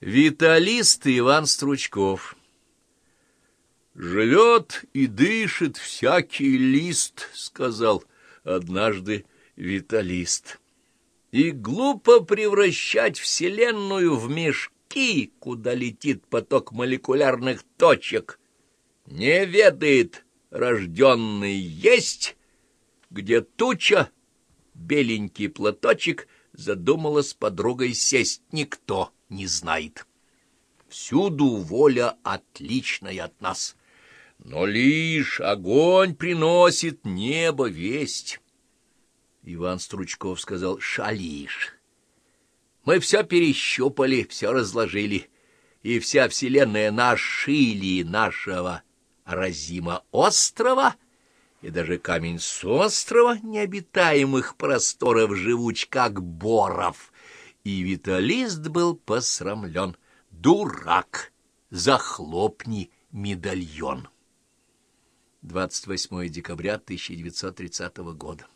Виталист Иван Стручков «Живет и дышит всякий лист», — сказал однажды Виталист. «И глупо превращать Вселенную в мешки, куда летит поток молекулярных точек. Не ведает рожденный есть, где туча, беленький платочек, задумала с подругой сесть никто» не знает. Всюду воля отличная от нас, но лишь огонь приносит небо весть. Иван Стручков сказал «Шалиш». Мы все перещупали, все разложили, и вся вселенная нашили нашего разима острова, и даже камень с острова необитаемых просторов живуч, как боров — и виталист был посрамлен. Дурак! Захлопни медальон! 28 декабря 1930 года.